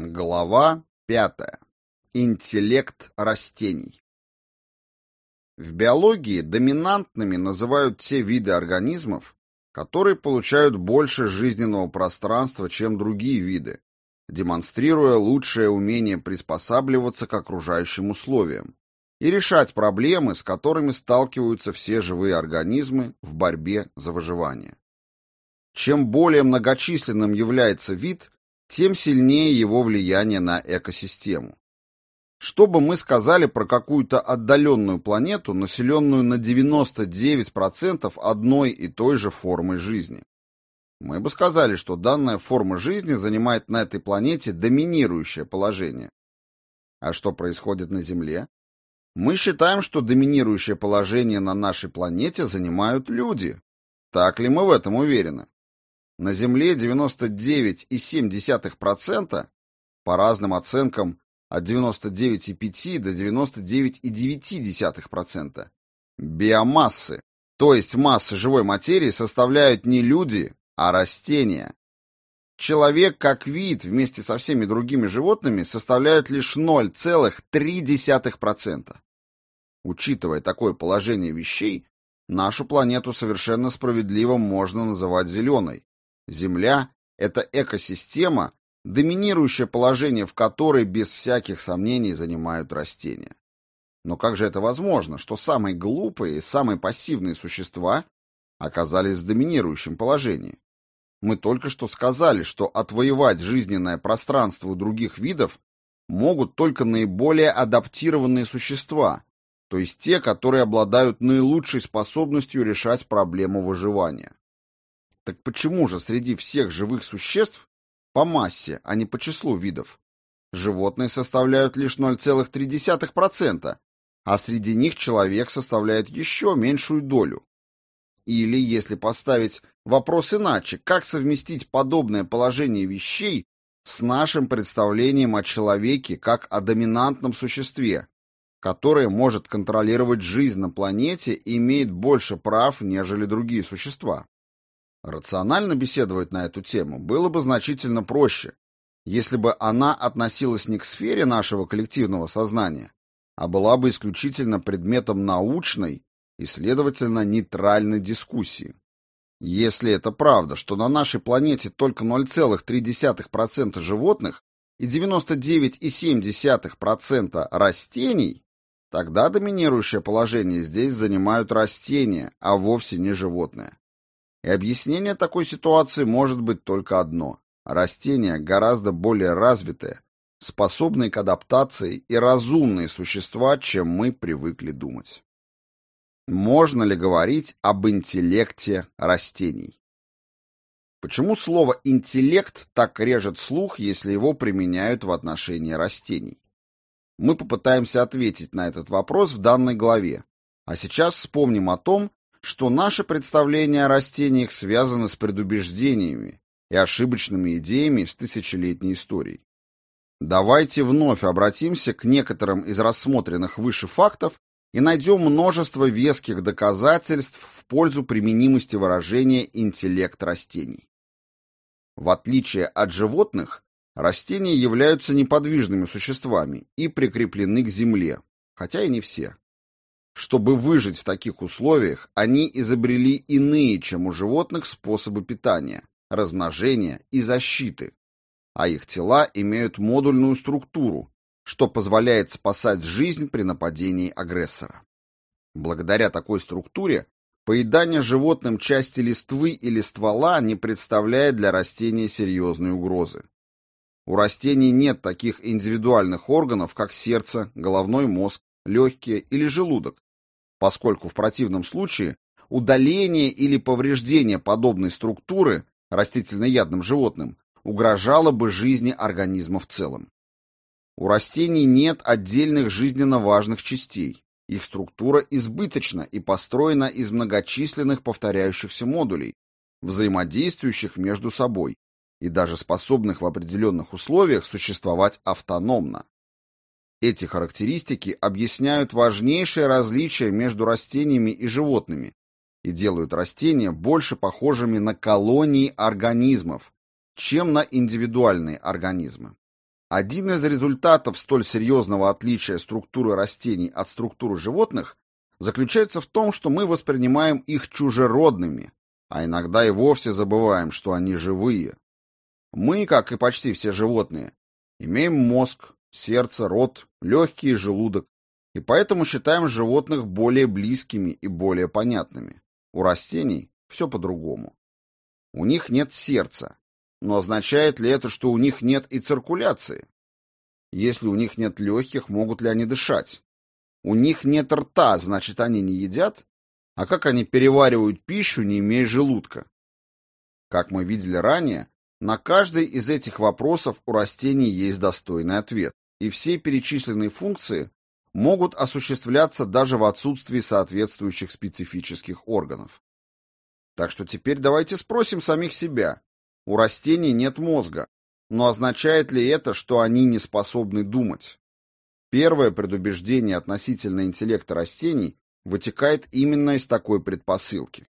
Глава пятая. Интеллект растений. В биологии доминантными называют те виды организмов, которые получают больше жизненного пространства, чем другие виды, демонстрируя лучшее умение приспосабливаться к окружающим условиям и решать проблемы, с которыми сталкиваются все живые организмы в борьбе за выживание. Чем более многочисленным является вид, тем сильнее его влияние на экосистему. Что бы мы сказали про какую-то отдаленную планету, населенную на 99% одной и той же формой жизни? Мы бы сказали, что данная форма жизни занимает на этой планете доминирующее положение. А что происходит на Земле? Мы считаем, что доминирующее положение на нашей планете занимают люди. Так ли мы в этом уверены? На Земле 99,7%, по разным оценкам от 99,5 до 99,9%, биомассы, то есть массы живой материи, составляют не люди, а растения. Человек как вид вместе со всеми другими животными составляют лишь 0,3%. Учитывая такое положение вещей, нашу планету совершенно справедливо можно называть зеленой, Земля — это экосистема, доминирующее положение в которой без всяких сомнений занимают растения. Но как же это возможно, что самые глупые и самые пассивные существа оказались в доминирующем положении? Мы только что сказали, что отвоевать жизненное пространство у других видов могут только наиболее адаптированные существа, то есть те, которые обладают наилучшей способностью решать проблему выживания. Так почему же среди всех живых существ по массе, а не по числу видов? Животные составляют лишь 0,3%, а среди них человек составляет еще меньшую долю. Или, если поставить вопрос иначе, как совместить подобное положение вещей с нашим представлением о человеке как о доминантном существе, которое может контролировать жизнь на планете и имеет больше прав, нежели другие существа? Рационально беседовать на эту тему было бы значительно проще, если бы она относилась не к сфере нашего коллективного сознания, а была бы исключительно предметом научной и, следовательно, нейтральной дискуссии. Если это правда, что на нашей планете только 0,3% животных и 99,7% растений, тогда доминирующее положение здесь занимают растения, а вовсе не животные. И объяснение такой ситуации может быть только одно. Растения гораздо более развитые, способные к адаптации и разумные существа, чем мы привыкли думать. Можно ли говорить об интеллекте растений? Почему слово «интеллект» так режет слух, если его применяют в отношении растений? Мы попытаемся ответить на этот вопрос в данной главе, а сейчас вспомним о том, что наши представления о растениях связаны с предубеждениями и ошибочными идеями с тысячелетней историей. Давайте вновь обратимся к некоторым из рассмотренных выше фактов и найдем множество веских доказательств в пользу применимости выражения «интеллект растений». В отличие от животных, растения являются неподвижными существами и прикреплены к земле, хотя и не все. Чтобы выжить в таких условиях, они изобрели иные, чем у животных, способы питания, размножения и защиты, а их тела имеют модульную структуру, что позволяет спасать жизнь при нападении агрессора. Благодаря такой структуре поедание животным части листвы или ствола не представляет для растения серьезной угрозы. У растений нет таких индивидуальных органов, как сердце, головной мозг, легкие или желудок, поскольку в противном случае удаление или повреждение подобной структуры растительноядным животным угрожало бы жизни организма в целом. У растений нет отдельных жизненно важных частей. Их структура избыточна и построена из многочисленных повторяющихся модулей, взаимодействующих между собой и даже способных в определенных условиях существовать автономно. Эти характеристики объясняют важнейшее различие между растениями и животными и делают растения больше похожими на колонии организмов, чем на индивидуальные организмы. Один из результатов столь серьезного отличия структуры растений от структуры животных заключается в том, что мы воспринимаем их чужеродными, а иногда и вовсе забываем, что они живые. Мы, как и почти все животные, имеем мозг, сердце, рот, легкий и желудок, и поэтому считаем животных более близкими и более понятными. У растений все по-другому. У них нет сердца, но означает ли это, что у них нет и циркуляции? Если у них нет легких, могут ли они дышать? У них нет рта, значит, они не едят? А как они переваривают пищу, не имея желудка? Как мы видели ранее, на каждый из этих вопросов у растений есть достойный ответ, и все перечисленные функции могут осуществляться даже в отсутствии соответствующих специфических органов. Так что теперь давайте спросим самих себя. У растений нет мозга, но означает ли это, что они не способны думать? Первое предубеждение относительно интеллекта растений вытекает именно из такой предпосылки.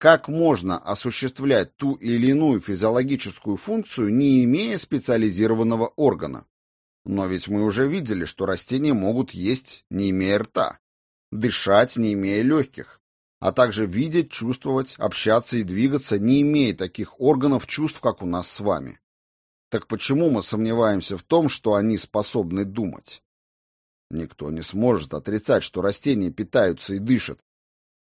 Как можно осуществлять ту или иную физиологическую функцию, не имея специализированного органа? Но ведь мы уже видели, что растения могут есть, не имея рта, дышать, не имея легких, а также видеть, чувствовать, общаться и двигаться, не имея таких органов чувств, как у нас с вами. Так почему мы сомневаемся в том, что они способны думать? Никто не сможет отрицать, что растения питаются и дышат.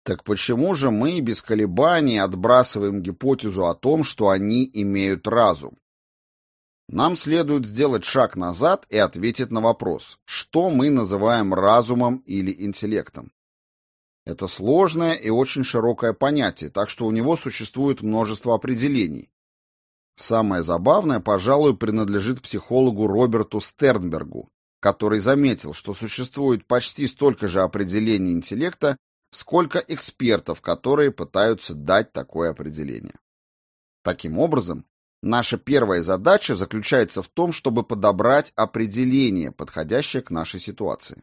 Так почему же мы без колебаний отбрасываем гипотезу о том, что они имеют разум? Нам следует сделать шаг назад и ответить на вопрос, что мы называем разумом или интеллектом. Это сложное и очень широкое понятие, так что у него существует множество определений. Самое забавное, пожалуй, принадлежит психологу Роберту Стернбергу, который заметил, что существует почти столько же определений интеллекта, сколько экспертов, которые пытаются дать такое определение. Таким образом, Наша первая задача заключается в том, чтобы подобрать определение, подходящее к нашей ситуации.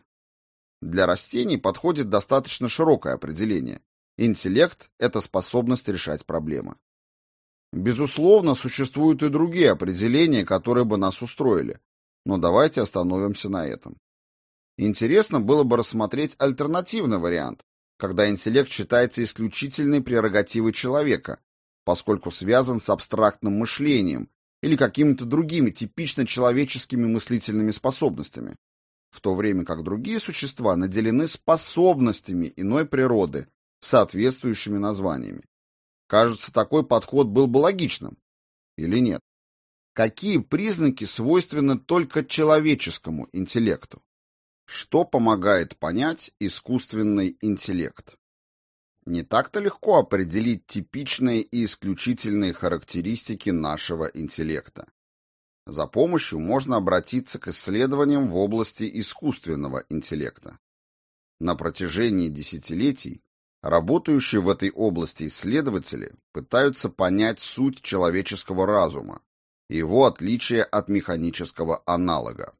Для растений подходит достаточно широкое определение. Интеллект – это способность решать проблемы. Безусловно, существуют и другие определения, которые бы нас устроили, но давайте остановимся на этом. Интересно было бы рассмотреть альтернативный вариант, когда интеллект считается исключительной прерогативой человека, поскольку связан с абстрактным мышлением или какими-то другими типично человеческими мыслительными способностями, в то время как другие существа наделены способностями иной природы, соответствующими названиями. Кажется, такой подход был бы логичным. Или нет? Какие признаки свойственны только человеческому интеллекту? Что помогает понять искусственный интеллект? Не так-то легко определить типичные и исключительные характеристики нашего интеллекта. За помощью можно обратиться к исследованиям в области искусственного интеллекта. На протяжении десятилетий работающие в этой области исследователи пытаются понять суть человеческого разума, его отличие от механического аналога.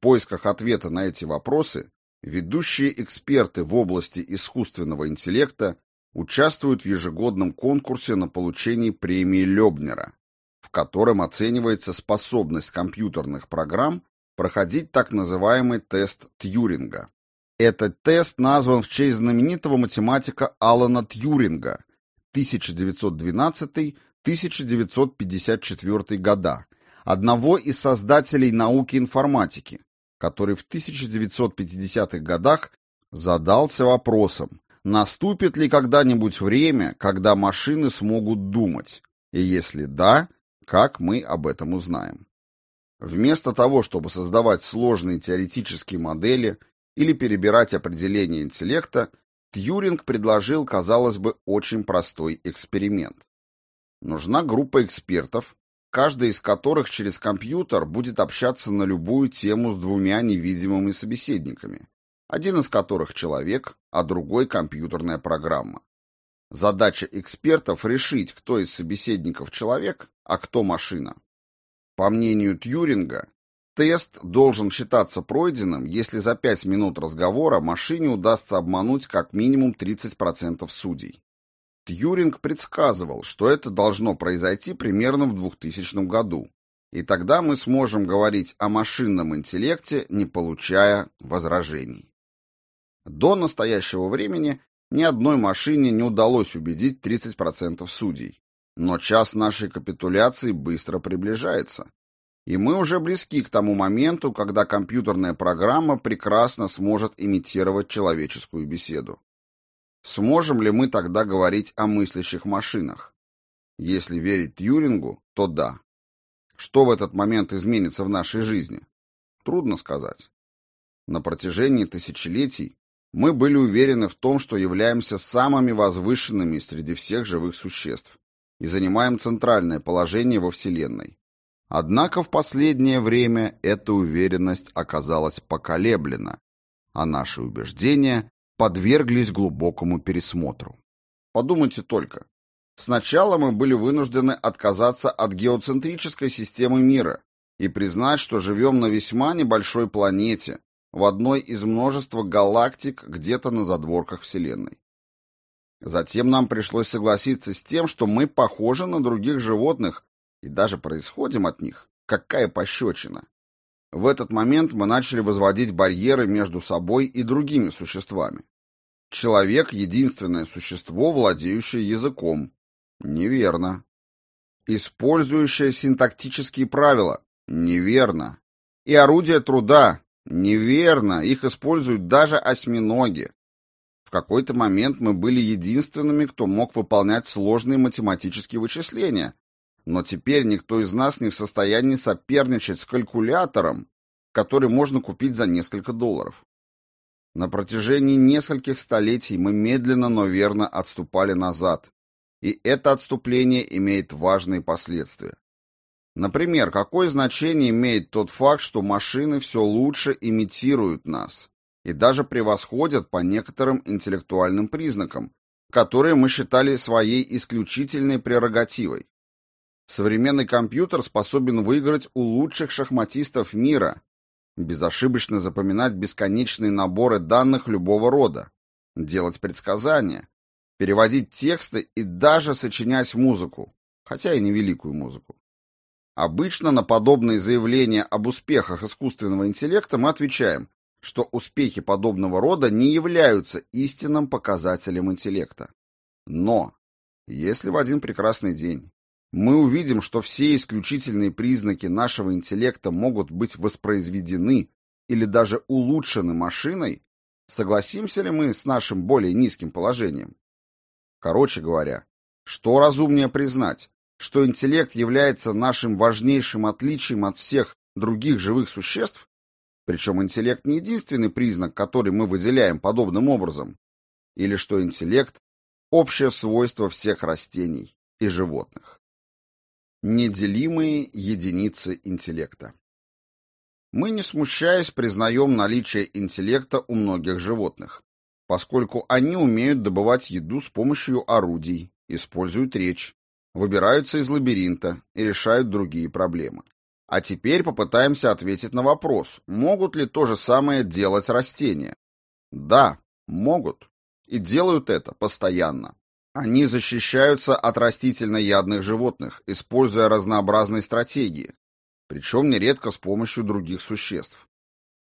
Поисках ответа на эти вопросы Ведущие эксперты в области искусственного интеллекта участвуют в ежегодном конкурсе на получение премии Лёбнера, в котором оценивается способность компьютерных программ проходить так называемый тест Тьюринга. Этот тест назван в честь знаменитого математика Алана Тьюринга 1912-1954 года, одного из создателей науки информатики, который в 1950-х годах задался вопросом, наступит ли когда-нибудь время, когда машины смогут думать, и если да, как мы об этом узнаем. Вместо того, чтобы создавать сложные теоретические модели или перебирать определения интеллекта, Тьюринг предложил, казалось бы, очень простой эксперимент. Нужна группа экспертов, каждый из которых через компьютер будет общаться на любую тему с двумя невидимыми собеседниками, один из которых человек, а другой компьютерная программа. Задача экспертов решить, кто из собеседников человек, а кто машина. По мнению Тьюринга, тест должен считаться пройденным, если за 5 минут разговора машине удастся обмануть как минимум 30% судей. Тьюринг предсказывал, что это должно произойти примерно в 2000 году, И тогда мы сможем говорить о машинном интеллекте, не получая возражений. До настоящего времени ни одной машине не удалось убедить 30% судей. Но час нашей капитуляции быстро приближается. И мы уже близки к тому моменту, когда компьютерная программа прекрасно сможет имитировать человеческую беседу. Сможем ли мы тогда говорить о мыслящих машинах? Если верить Тьюрингу, то да. Что в этот момент изменится в нашей жизни? Трудно сказать. На протяжении тысячелетий мы были уверены в том, что являемся самыми возвышенными среди всех живых существ и занимаем центральное положение во Вселенной. Однако в последнее время эта уверенность оказалась поколеблена, а наши убеждения подверглись глубокому пересмотру. Подумайте только. Сначала мы были вынуждены отказаться от геоцентрической системы мира и признать, что живем на весьма небольшой планете, в одной из множества галактик где-то на задворках Вселенной. Затем нам пришлось согласиться с тем, что мы похожи на других животных и даже происходим от них. Какая пощечина! В этот момент мы начали возводить барьеры между собой и другими существами. Человек — единственное существо, владеющее языком. Неверно. Использующее синтактические правила. Неверно. И орудие труда. Неверно, их используют даже осьминоги. В какой-то момент мы были единственными, кто мог выполнять сложные математические вычисления, но теперь никто из нас не в состоянии соперничать с калькулятором, который можно купить за несколько долларов. На протяжении нескольких столетий мы медленно, но верно отступали назад, и это отступление имеет важные последствия. Например, какое значение имеет тот факт, что машины все лучше имитируют нас и даже превосходят по некоторым интеллектуальным признакам, которые мы считали своей исключительной прерогативой. Современный компьютер способен выиграть у лучших шахматистов мира, безошибочно запоминать бесконечные наборы данных любого рода, делать предсказания, переводить тексты и даже сочинять музыку, хотя и невеликую музыку. Обычно на подобные заявления об успехах искусственного интеллекта мы отвечаем, что успехи подобного рода не являются истинным показателем интеллекта. Но, если в один прекрасный день мы увидим, что все исключительные признаки нашего интеллекта могут быть воспроизведены или даже улучшены машиной, согласимся ли мы с нашим более низким положением? Короче говоря, что разумнее признать, что интеллект является нашим важнейшим отличием от всех других живых существ, причем интеллект не единственный признак, который мы выделяем подобным образом, или что интеллект – общее свойство всех растений и животных. Неделимые единицы интеллекта. Мы, не смущаясь, признаем наличие интеллекта у многих животных, поскольку они умеют добывать еду с помощью орудий, используют речь, выбираются из лабиринта и решают другие проблемы. А теперь попытаемся ответить на вопрос, могут ли то же самое делать растения? Да, могут. И делают это постоянно. Они защищаются от растительноядных животных, используя разнообразные стратегии, причем нередко с помощью других существ.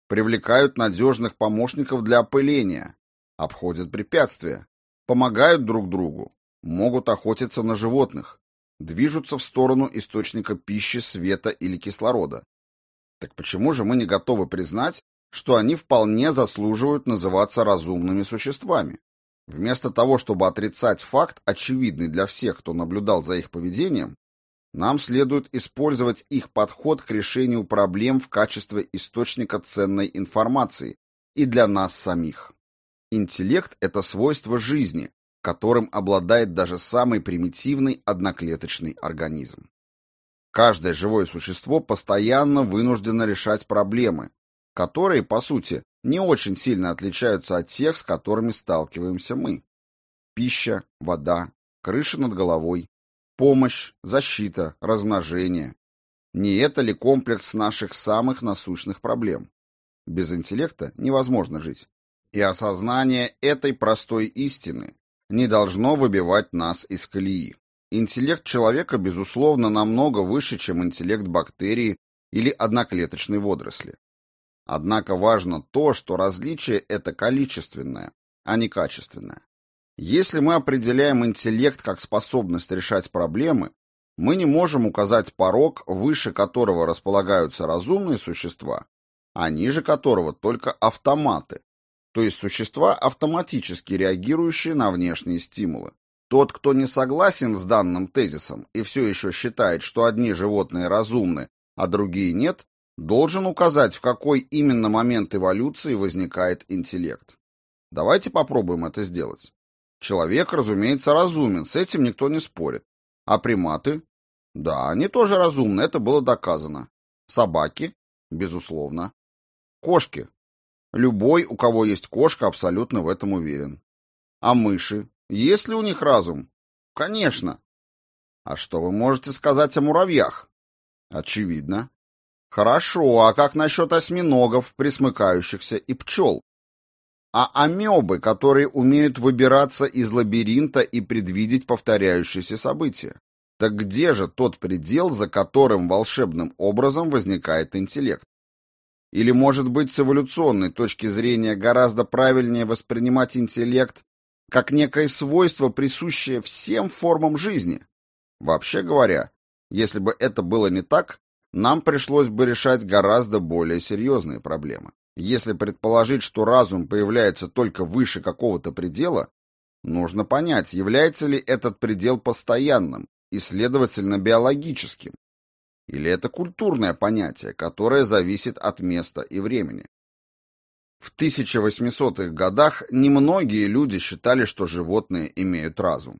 Привлекают надежных помощников для опыления, обходят препятствия, помогают друг другу, могут охотиться на животных, движутся в сторону источника пищи, света или кислорода. Так почему же мы не готовы признать, что они вполне заслуживают называться разумными существами? Вместо того, чтобы отрицать факт, очевидный для всех, кто наблюдал за их поведением, нам следует использовать их подход к решению проблем в качестве источника ценной информации и для нас самих. Интеллект – это свойство жизни, которым обладает даже самый примитивный одноклеточный организм. Каждое живое существо постоянно вынуждено решать проблемы, которые, по сути, не очень сильно отличаются от тех, с которыми сталкиваемся мы. Пища, вода, крыша над головой, помощь, защита, размножение. Не это ли комплекс наших самых насущных проблем? Без интеллекта невозможно жить. И осознание этой простой истины не должно выбивать нас из колеи. интеллект человека, безусловно, намного выше, чем интеллект бактерии или одноклеточной водоросли. Однако важно то, что различие это количественное, а не качественное. Если мы определяем интеллект как способность решать проблемы, мы не можем указать порог, выше которого располагаются разумные существа, а ниже которого только автоматы, то есть существа, автоматически реагирующие на внешние стимулы. Тот, кто не согласен с данным тезисом и все еще считает, что одни животные разумны, а другие нет, должен указать, в какой именно момент эволюции возникает интеллект. Давайте попробуем это сделать. Человек, разумеется, разумен, с этим никто не спорит. А приматы? Да, они тоже разумны, это было доказано. Собаки? Безусловно. Кошки? Любой, у кого есть кошка, абсолютно в этом уверен. А мыши? Есть ли у них разум? Конечно. А что вы можете сказать о муравьях? Очевидно. Хорошо, а как насчет осьминогов, присмыкающихся, и пчел? А амебы, которые умеют выбираться из лабиринта и предвидеть повторяющиеся события? Так где же тот предел, за которым волшебным образом возникает интеллект? Или, может быть, с эволюционной точки зрения гораздо правильнее воспринимать интеллект как некое свойство, присущее всем формам жизни? Вообще говоря, если бы это было не так, нам пришлось бы решать гораздо более серьезные проблемы. Если предположить, что разум появляется только выше какого-то предела, нужно понять, является ли этот предел постоянным и, следовательно, биологическим, или это культурное понятие, которое зависит от места и времени. В 1800-х годах немногие люди считали, что животные имеют разум.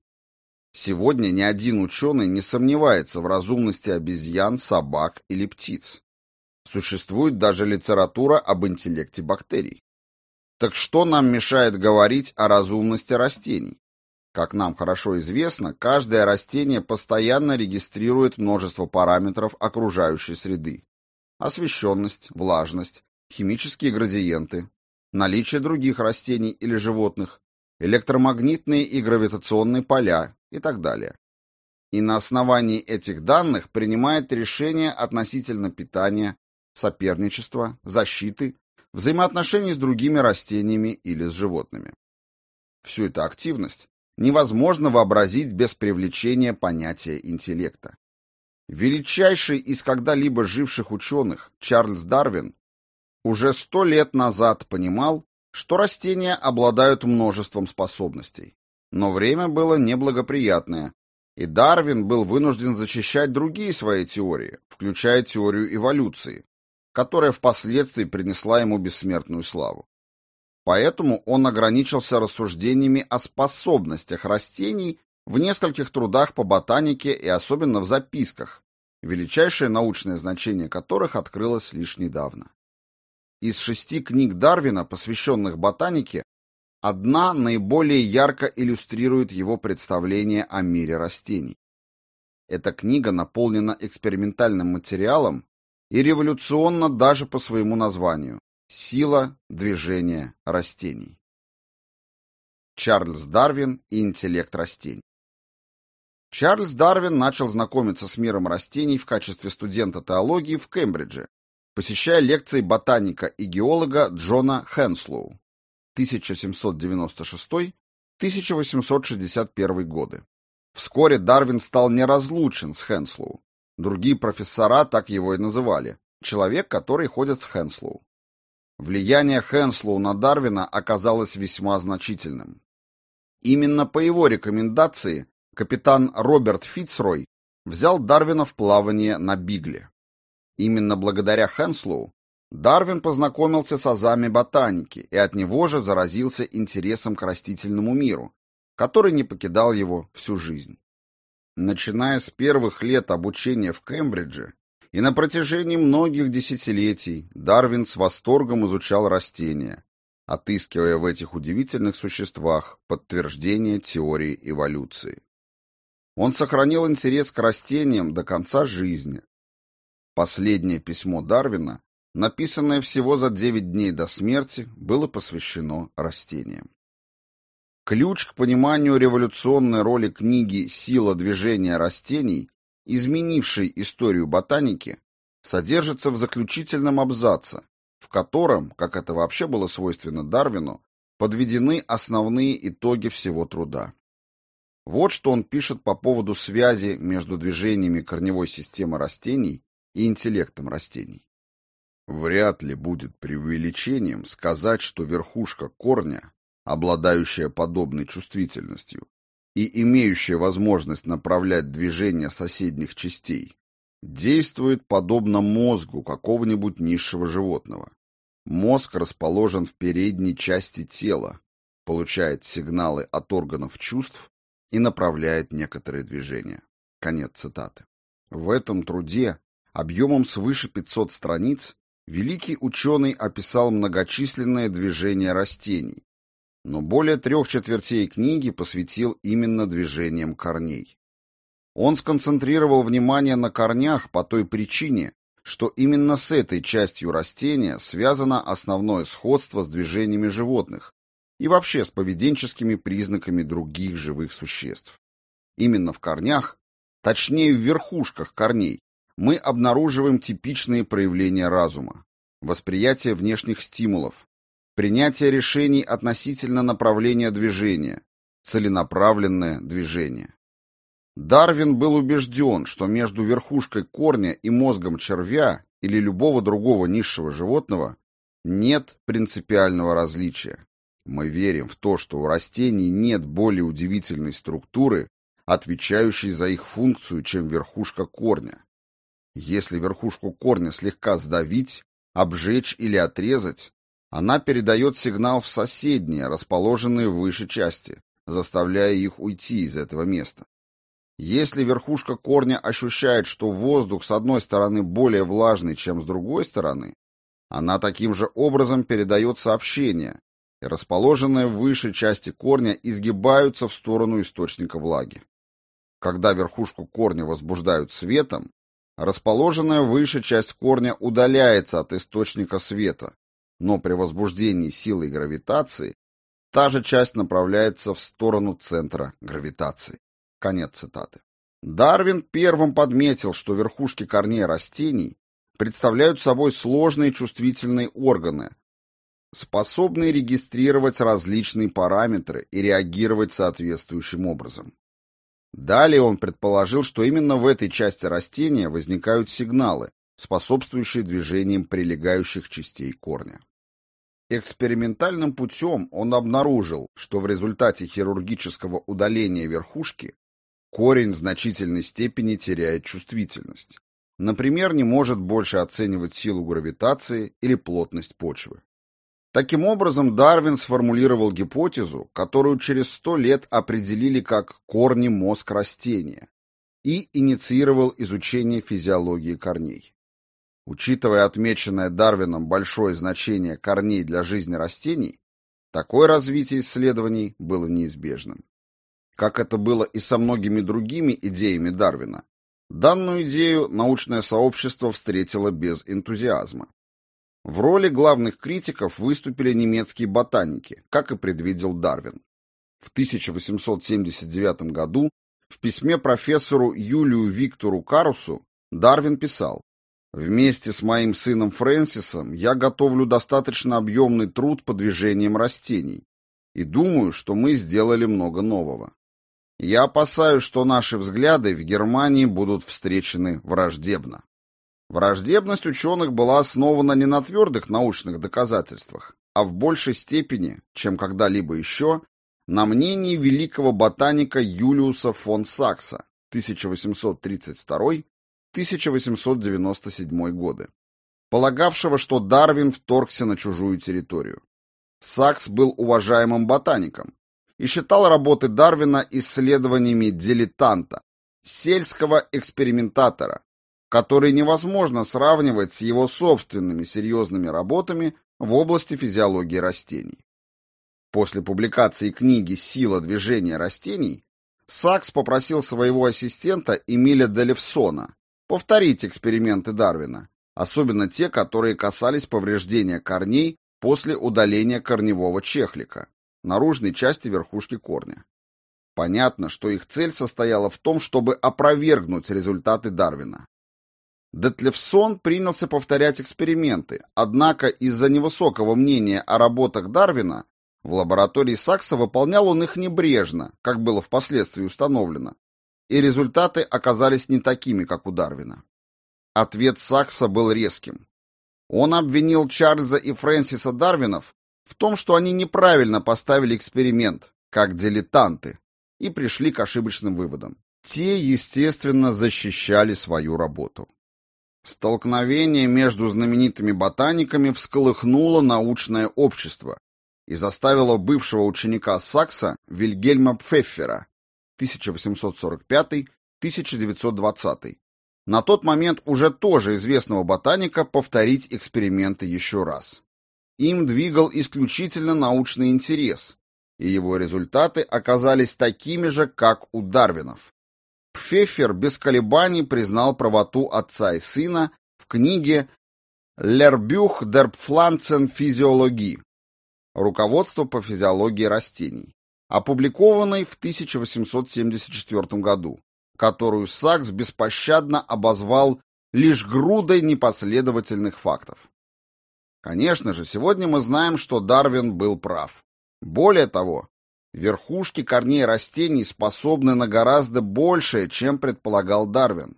Сегодня ни один ученый не сомневается в разумности обезьян, собак или птиц. Существует даже литература об интеллекте бактерий. Так что нам мешает говорить о разумности растений? Как нам хорошо известно, каждое растение постоянно регистрирует множество параметров окружающей среды. Освещенность, влажность, химические градиенты, наличие других растений или животных, электромагнитные и гравитационные поля и так далее. И на основании этих данных принимает решения относительно питания, соперничества, защиты, взаимоотношений с другими растениями или с животными. Всю эту активность невозможно вообразить без привлечения понятия интеллекта. Величайший из когда-либо живших ученых, Чарльз Дарвин, уже сто лет назад понимал, что растения обладают множеством способностей. Но время было неблагоприятное, и Дарвин был вынужден защищать другие свои теории, включая теорию эволюции, которая впоследствии принесла ему бессмертную славу. Поэтому он ограничился рассуждениями о способностях растений в нескольких трудах по ботанике и особенно в записках, величайшее научное значение которых открылось лишь недавно. Из шести книг Дарвина, посвященных ботанике, одна наиболее ярко иллюстрирует его представление о мире растений. Эта книга наполнена экспериментальным материалом и революционна даже по своему названию Сила движения растений. Чарльз Дарвин и интеллект растений. Чарльз Дарвин начал знакомиться с миром растений в качестве студента теологии в Кембридже, посещая лекции ботаника и геолога Джона Хенслоу 1796-1861 годы. Вскоре Дарвин стал неразлучен с Хенслоу. Другие профессора так его и называли – человек, который ходит с Хенслоу. Влияние Хенслоу на Дарвина оказалось весьма значительным. Именно по его рекомендации капитан Роберт Фицрой взял Дарвина в плавание на Бигле. Именно благодаря Хенслоу Дарвин познакомился с азами ботаники и от него же заразился интересом к растительному миру, который не покидал его всю жизнь. Начиная с первых лет обучения в Кембридже, и на протяжении многих десятилетий Дарвин с восторгом изучал растения, отыскивая в этих удивительных существах подтверждение теории эволюции. Он сохранил интерес к растениям до конца жизни. Последнее письмо Дарвина, написанное всего за 9 дней до смерти, было посвящено растениям. Ключ к пониманию революционной роли книги «Сила движения растений», изменившей историю ботаники, содержится в заключительном абзаце, в котором, как это вообще было свойственно Дарвину, подведены основные итоги всего труда. Вот что он пишет по поводу связи между движениями корневой системы растений и интеллектом растений. Вряд ли будет преувеличением сказать, что верхушка корня, обладающая подобной чувствительностью и имеющая возможность направлять движение соседних частей, действует подобно мозгу какого-нибудь низшего животного. Мозг расположен в передней части тела, получает сигналы от органов чувств и направляет некоторые движения. Конец цитаты. В этом труде, объемом свыше 500 страниц, великий ученый описал многочисленные движения растений, но более трех четвертей книги посвятил именно движениям корней. Он сконцентрировал внимание на корнях по той причине, что именно с этой частью растения связано основное сходство с движениями животных и вообще с поведенческими признаками других живых существ. Именно в корнях, точнее в верхушках корней, мы обнаруживаем типичные проявления разума, восприятие внешних стимулов, принятие решений относительно направления движения, целенаправленное движение. Дарвин был убежден, что между верхушкой корня и мозгом червя или любого другого низшего животного нет принципиального различия. Мы верим в то, что у растений нет более удивительной структуры, отвечающей за их функцию, чем верхушка корня. Если верхушку корня слегка сдавить, обжечь или отрезать, она передает сигнал в соседние, расположенные выше части, заставляя их уйти из этого места. Если верхушка корня ощущает, что воздух с одной стороны более влажный, чем с другой стороны, она таким же образом передает сообщение, и расположенные выше части корня изгибаются в сторону источника влаги. Когда верхушку корня возбуждают светом, расположенная выше часть корня удаляется от источника света, но при возбуждении силой гравитации та же часть направляется в сторону центра гравитации. Конец цитаты. Дарвин первым подметил, что верхушки корней растений представляют собой сложные чувствительные органы, способные регистрировать различные параметры и реагировать соответствующим образом. Далее он предположил, что именно в этой части растения возникают сигналы, способствующие движениям прилегающих частей корня. Экспериментальным путем он обнаружил, что в результате хирургического удаления верхушки корень в значительной степени теряет чувствительность. Например, не может больше оценивать силу гравитации или плотность почвы. Таким образом, Дарвин сформулировал гипотезу, которую через сто лет определили как корни мозг растения, и инициировал изучение физиологии корней. Учитывая отмеченное Дарвином большое значение корней для жизни растений, такое развитие исследований было неизбежным как это было и со многими другими идеями Дарвина, данную идею научное сообщество встретило без энтузиазма. В роли главных критиков выступили немецкие ботаники, как и предвидел Дарвин. В 1879 году в письме профессору Юлию Виктору Карусу Дарвин писал «Вместе с моим сыном Фрэнсисом я готовлю достаточно объемный труд по движениям растений и думаю, что мы сделали много нового. Я опасаюсь, что наши взгляды в Германии будут встречены враждебно. Враждебность ученых была основана не на твердых научных доказательствах, а в большей степени, чем когда-либо еще, на мнении великого ботаника Юлиуса фон Сакса 1832-1897 годы, полагавшего, что Дарвин вторгся на чужую территорию. Сакс был уважаемым ботаником, и считал работы Дарвина исследованиями дилетанта, сельского экспериментатора, который невозможно сравнивать с его собственными серьезными работами в области физиологии растений. После публикации книги «Сила движения растений» Сакс попросил своего ассистента Эмиля Делевсона повторить эксперименты Дарвина, особенно те, которые касались повреждения корней после удаления корневого чехлика, наружной части верхушки корня. Понятно, что их цель состояла в том, чтобы опровергнуть результаты Дарвина. Детлевсон принялся повторять эксперименты, однако из-за невысокого мнения о работах Дарвина в лаборатории Сакса выполнял он их небрежно, как было впоследствии установлено, и результаты оказались не такими, как у Дарвина. Ответ Сакса был резким. Он обвинил Чарльза и Фрэнсиса Дарвинов в том, что они неправильно поставили эксперимент, как дилетанты, и пришли к ошибочным выводам. Те, естественно, защищали свою работу. Столкновение между знаменитыми ботаниками всколыхнуло научное общество и заставило бывшего ученика Сакса Вильгельма Пфеффера 1845-1920 на тот момент уже тоже известного ботаника повторить эксперименты еще раз. Им двигал исключительно научный интерес, и его результаты оказались такими же, как у Дарвинов. Пфеффер без колебаний признал правоту отца и сына в книге «Лербюх der Pflanzenphysiologie» «Руководство по физиологии растений», опубликованной в 1874 году, которую Сакс беспощадно обозвал лишь грудой непоследовательных фактов. Конечно же, сегодня мы знаем, что Дарвин был прав. Более того, Верхушки корней растений способны на гораздо большее, чем предполагал Дарвин,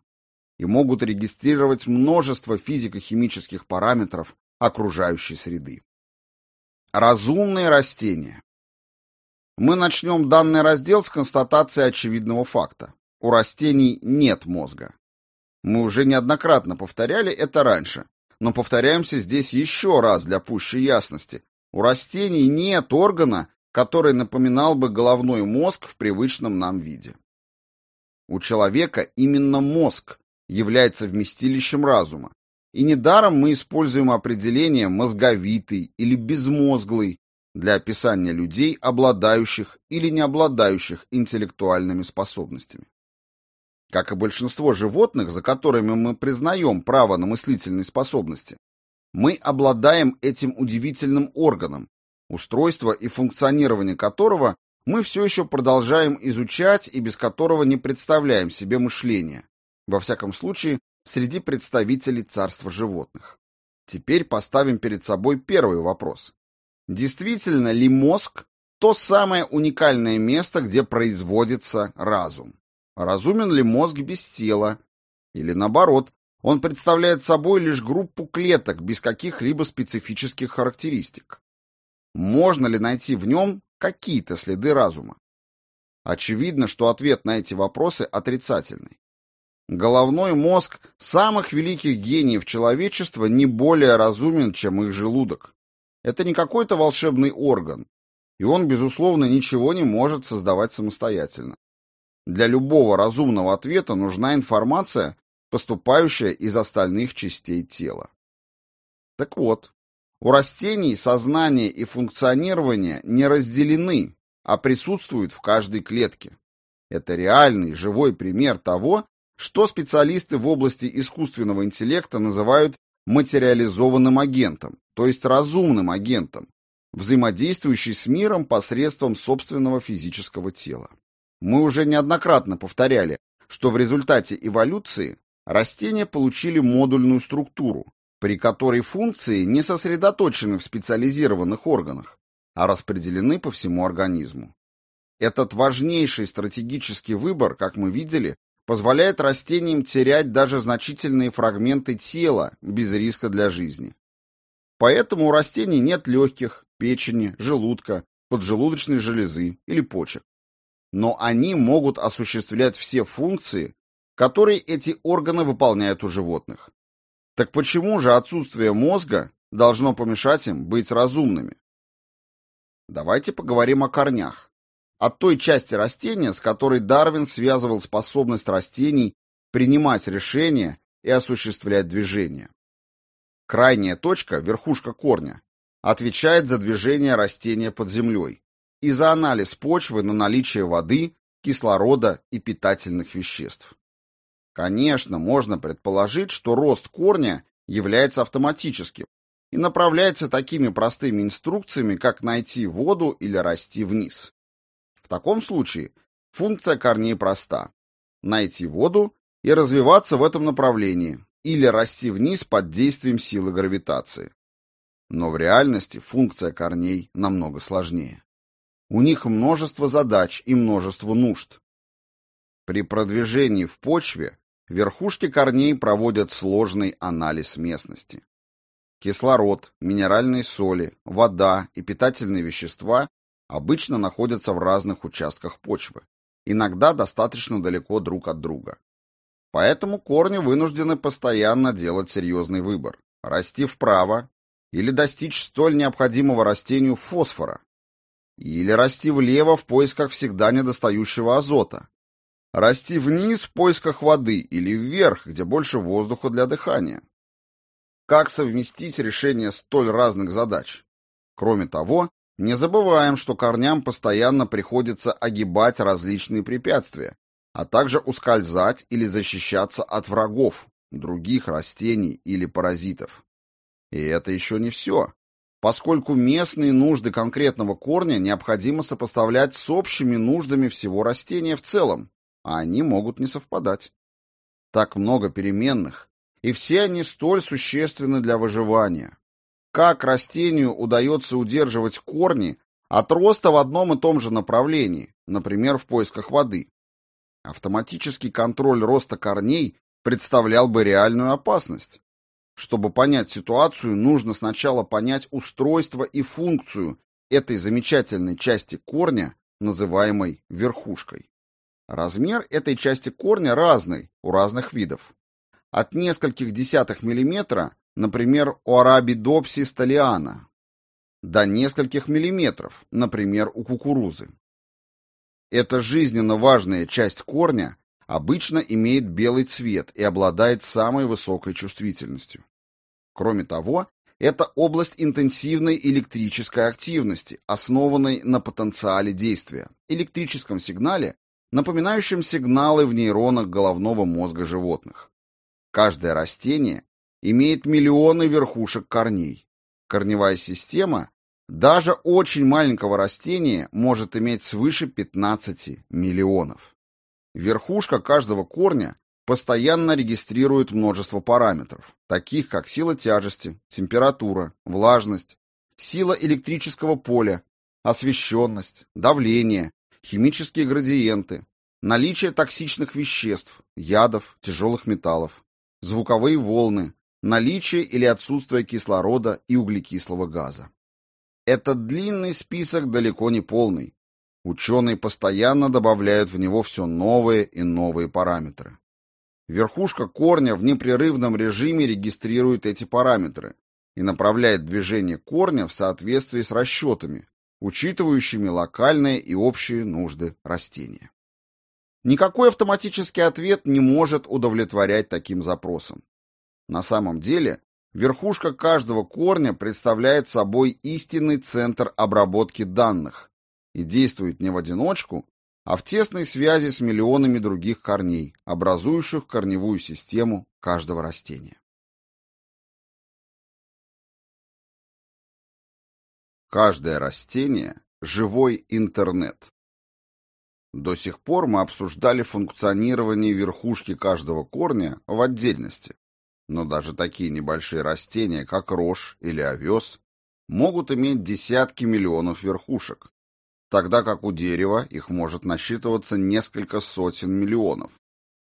и могут регистрировать множество физико-химических параметров окружающей среды. Разумные растения. Мы начнем данный раздел с констатации очевидного факта. У растений нет мозга. Мы уже неоднократно повторяли это раньше, но повторяемся здесь еще раз для пущей ясности. У растений нет органа, который напоминал бы головной мозг в привычном нам виде. У человека именно мозг является вместилищем разума, и недаром мы используем определение «мозговитый» или «безмозглый» для описания людей, обладающих или не обладающих интеллектуальными способностями. Как и большинство животных, за которыми мы признаем право на мыслительные способности, мы обладаем этим удивительным органом, устройство и функционирование которого мы все еще продолжаем изучать и без которого не представляем себе мышление, во всяком случае, среди представителей царства животных. Теперь поставим перед собой первый вопрос. Действительно ли мозг то самое уникальное место, где производится разум? Разумен ли мозг без тела? Или наоборот, он представляет собой лишь группу клеток без каких-либо специфических характеристик? Можно ли найти в нем какие-то следы разума? Очевидно, что ответ на эти вопросы отрицательный. Головной мозг самых великих гениев человечества не более разумен, чем их желудок. Это не какой-то волшебный орган, и он, безусловно, ничего не может создавать самостоятельно. Для любого разумного ответа нужна информация, поступающая из остальных частей тела. Так вот, у растений сознание и функционирование не разделены, а присутствуют в каждой клетке. Это реальный, живой пример того, что специалисты в области искусственного интеллекта называют материализованным агентом, то есть разумным агентом, взаимодействующий с миром посредством собственного физического тела. Мы уже неоднократно повторяли, что в результате эволюции растения получили модульную структуру, при которой функции не сосредоточены в специализированных органах, а распределены по всему организму. Этот важнейший стратегический выбор, как мы видели, позволяет растениям терять даже значительные фрагменты тела без риска для жизни. Поэтому у растений нет легких, печени, желудка, поджелудочной железы или почек. Но они могут осуществлять все функции, которые эти органы выполняют у животных. Так почему же отсутствие мозга должно помешать им быть разумными? Давайте поговорим о корнях. О той части растения, с которой Дарвин связывал способность растений принимать решения и осуществлять движение. Крайняя точка, верхушка корня, отвечает за движение растения под землей и за анализ почвы на наличие воды, кислорода и питательных веществ. Конечно, можно предположить, что рост корня является автоматическим, и направляется такими простыми инструкциями, как найти воду или расти вниз. В таком случае функция корней проста – найти воду и развиваться в этом направлении, или расти вниз под действием силы гравитации. Но в реальности функция корней намного сложнее. У них множество задач и множество нужд. При продвижении в почве верхушки корней проводят сложный анализ местности. Кислород, минеральные соли, вода и питательные вещества обычно находятся в разных участках почвы, иногда достаточно далеко друг от друга. Поэтому корни вынуждены постоянно делать серьезный выбор – расти вправо или достичь столь необходимого растению фосфора, или расти влево в поисках всегда недостающего азота, расти вниз в поисках воды или вверх, где больше воздуха для дыхания. Как совместить решение столь разных задач? Кроме того, не забываем, что корням постоянно приходится огибать различные препятствия, а также ускользать или защищаться от врагов, других растений или паразитов. И это еще не все, поскольку местные нужды конкретного корня необходимо сопоставлять с общими нуждами всего растения в целом, а они могут не совпадать. Так много переменных, и все они столь существенны для выживания. Как растению удается удерживать корни от роста в одном и том же направлении, например, в поисках воды, Автоматический контроль роста корней представлял бы реальную опасность. Чтобы понять ситуацию, нужно сначала понять устройство и функцию этой замечательной части корня, называемой верхушкой. Размер этой части корня разный у разных видов. От нескольких десятых миллиметра, например, у арабидопсис талиана, до нескольких миллиметров, например, у кукурузы. Эта жизненно важная часть корня обычно имеет белый цвет и обладает самой высокой чувствительностью. Кроме того, это область интенсивной электрической активности, основанной на потенциале действия, электрическом сигнале, напоминающем сигналы в нейронах головного мозга животных. Каждое растение имеет миллионы верхушек корней. Корневая система даже очень маленького растения может иметь свыше 15 миллионов. Верхушка каждого корня постоянно регистрирует множество параметров, таких как сила тяжести, температура, влажность, сила электрического поля, освещенность, давление, химические градиенты, наличие токсичных веществ, ядов, тяжелых металлов, звуковые волны, наличие или отсутствие кислорода и углекислого газа. Этот длинный список далеко не полный. Ученые постоянно добавляют в него все новые и новые параметры. Верхушка корня в непрерывном режиме регистрирует эти параметры и направляет движение корня в соответствии с расчетами, учитывающими локальные и общие нужды растения. Никакой автоматический ответ не может удовлетворять таким запросам. На самом деле, Верхушка каждого корня представляет собой истинный центр обработки данных и действует не в одиночку, а в тесной связи с миллионами других корней, образующих корневую систему каждого растения. Каждое растение – живой интернет. До сих пор мы обсуждали функционирование верхушки каждого корня в отдельности, но даже такие небольшие растения, как рожь или овес, могут иметь десятки миллионов верхушек, тогда как у дерева их может насчитываться несколько сотен миллионов,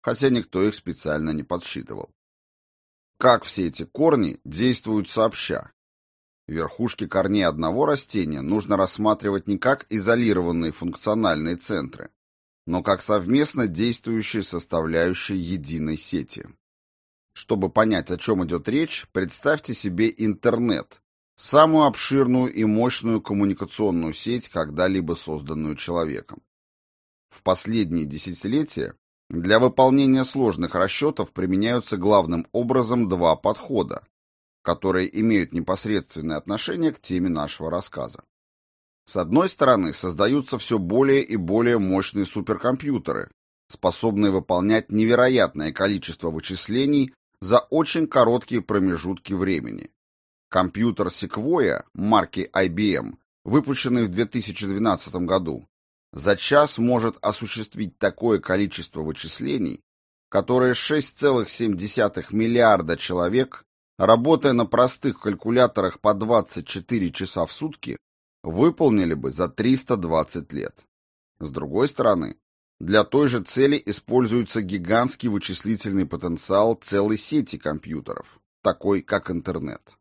хотя никто их специально не подсчитывал. Как все эти корни действуют сообща? Верхушки корней одного растения нужно рассматривать не как изолированные функциональные центры, но как совместно действующие составляющие единой сети. Чтобы понять, о чем идет речь, представьте себе интернет, самую обширную и мощную коммуникационную сеть, когда-либо созданную человеком. В последние десятилетия для выполнения сложных расчетов применяются главным образом два подхода, которые имеют непосредственное отношение к теме нашего рассказа. С одной стороны, создаются все более и более мощные суперкомпьютеры, способные выполнять невероятное количество вычислений за очень короткие промежутки времени. Компьютер Sequoia марки IBM, выпущенный в 2012 году, за час может осуществить такое количество вычислений, которое 6,7 миллиарда человек, работая на простых калькуляторах по 24 часа в сутки, выполнили бы за 320 лет. С другой стороны, для той же цели используется гигантский вычислительный потенциал целой сети компьютеров, такой как интернет.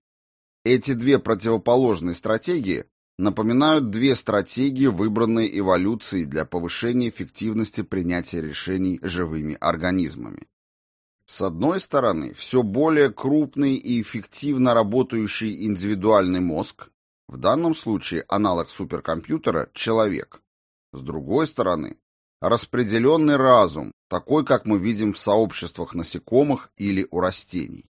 Эти две противоположные стратегии напоминают две стратегии, выбранные эволюцией для повышения эффективности принятия решений живыми организмами. С одной стороны, все более крупный и эффективно работающий индивидуальный мозг, в данном случае аналог суперкомпьютера – человек. С другой стороны, распределенный разум, такой, как мы видим в сообществах насекомых или у растений.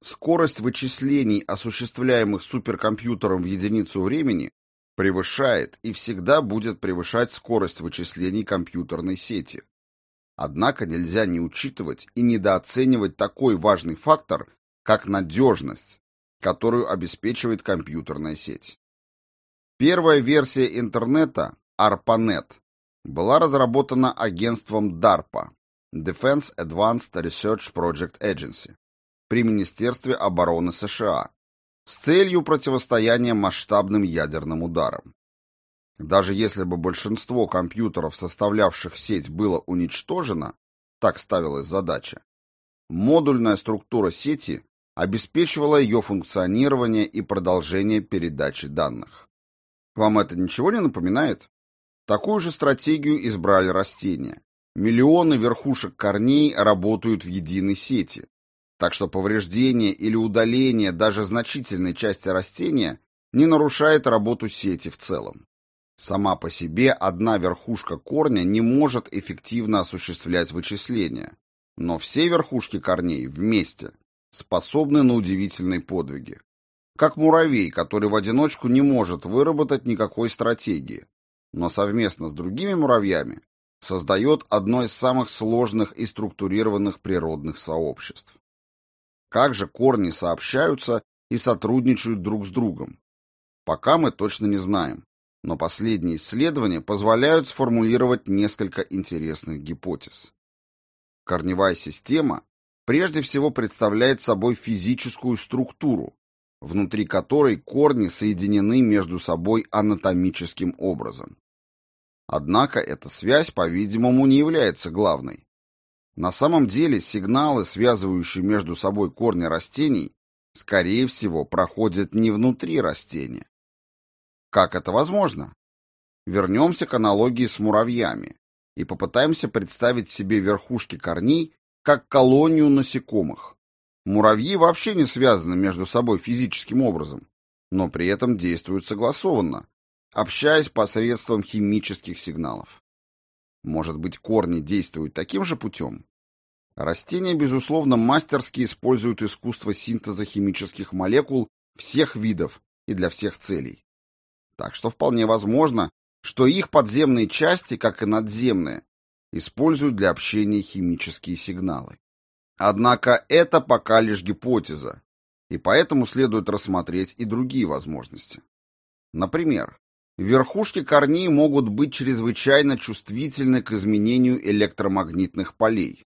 Скорость вычислений, осуществляемых суперкомпьютером в единицу времени, превышает и всегда будет превышать скорость вычислений компьютерной сети. Однако нельзя не учитывать и недооценивать такой важный фактор, как надежность, которую обеспечивает компьютерная сеть. Первая версия интернета, ARPANET, была разработана агентством DARPA, Defense Advanced Research Project Agency, при Министерстве обороны США, с целью противостояния масштабным ядерным ударам. Даже если бы большинство компьютеров, составлявших сеть, было уничтожено, так ставилась задача, модульная структура сети обеспечивала ее функционирование и продолжение передачи данных. Вам это ничего не напоминает? Такую же стратегию избрали растения. Миллионы верхушек корней работают в единой сети, так что повреждение или удаление даже значительной части растения не нарушает работу сети в целом. Сама по себе одна верхушка корня не может эффективно осуществлять вычисления, но все верхушки корней вместе способны на удивительные подвиги. Как муравей, который в одиночку не может выработать никакой стратегии, но совместно с другими муравьями создает одно из самых сложных и структурированных природных сообществ. Как же корни сообщаются и сотрудничают друг с другом? Пока мы точно не знаем, но последние исследования позволяют сформулировать несколько интересных гипотез. Корневая система прежде всего представляет собой физическую структуру, внутри которой корни соединены между собой анатомическим образом. Однако эта связь, по-видимому, не является главной. На самом деле сигналы, связывающие между собой корни растений, скорее всего, проходят не внутри растения. Как это возможно? Вернемся к аналогии с муравьями и попытаемся представить себе верхушки корней как колонию насекомых. Муравьи вообще не связаны между собой физическим образом, но при этом действуют согласованно, общаясь посредством химических сигналов. Может быть, корни действуют таким же путем? Растения, безусловно, мастерски используют искусство синтеза химических молекул всех видов и для всех целей. Так что вполне возможно, что их подземные части, как и надземные, используют для общения химические сигналы. Однако это пока лишь гипотеза, и поэтому следует рассмотреть и другие возможности. Например, Верхушки корней могут быть чрезвычайно чувствительны к изменению электромагнитных полей,